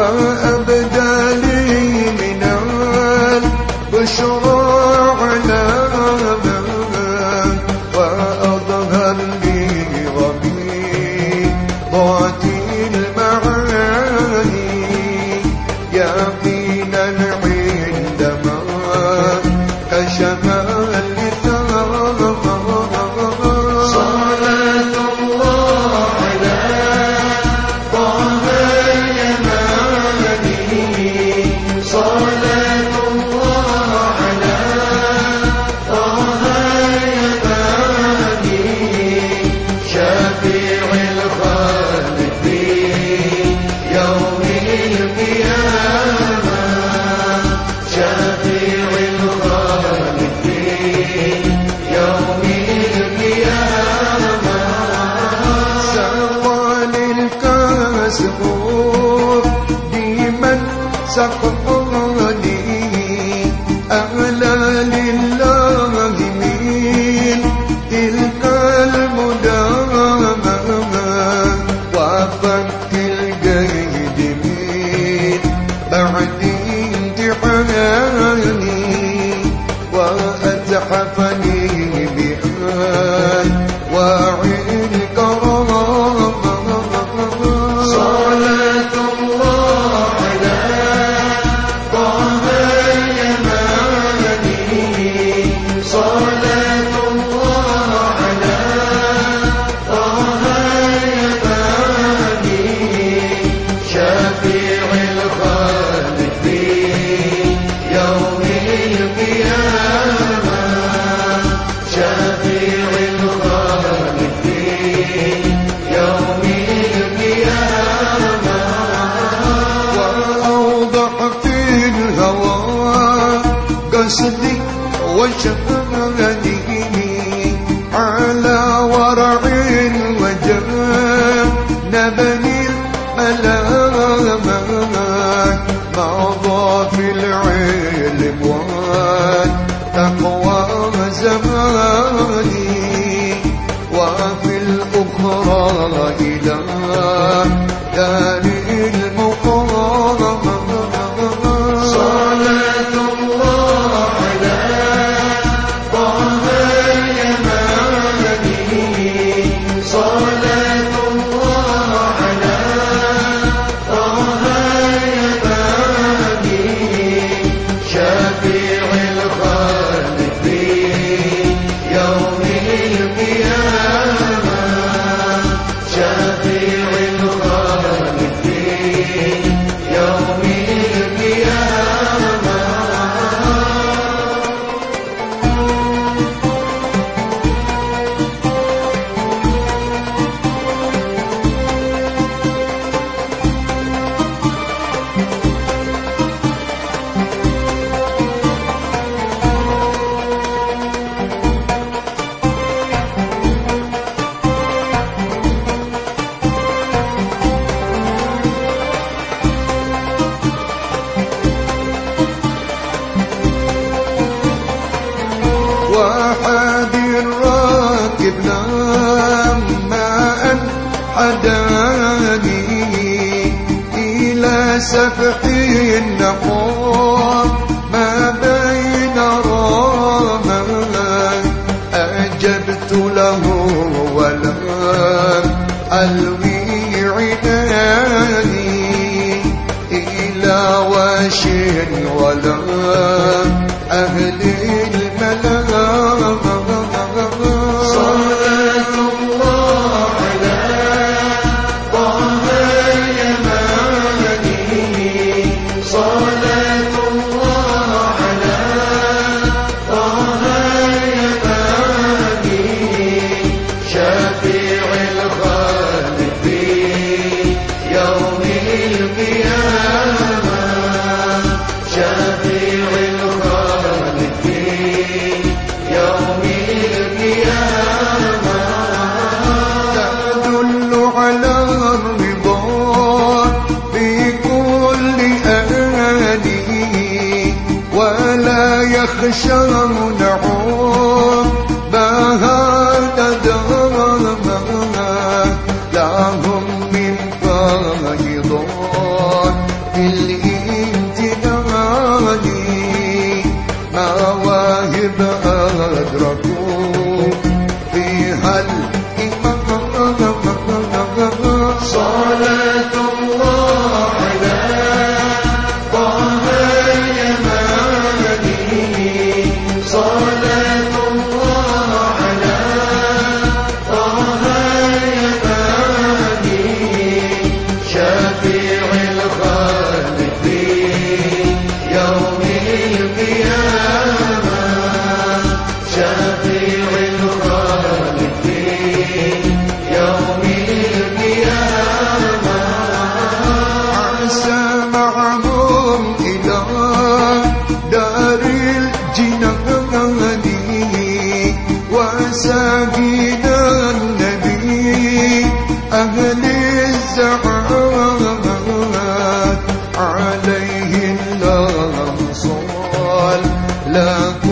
وأبدى لي من البشرى علامة وأظهر لي غميضات المعاني. يا بي واحد على الرضا في كل أهلي ولا يخشون عقبها تدرما لهم من فاجر branco